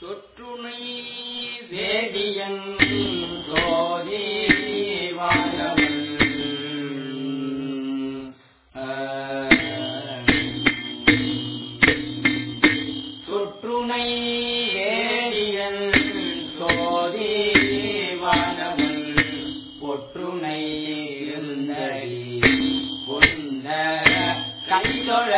தொற்றுணை வேதியன் சோதி வாழவன். தொற்றுணை வேதியன் சோதி வாழவன். ஒற்றுணை கைதொழ